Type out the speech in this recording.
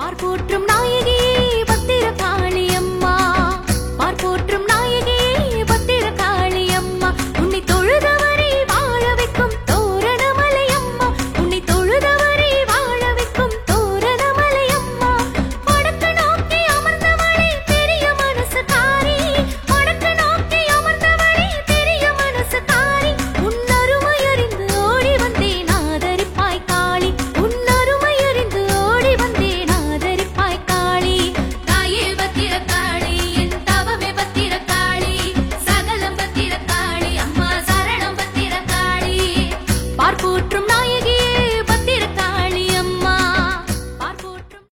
பார்ப்போற்றும் நாயகி யார் போற்றும் நாயில்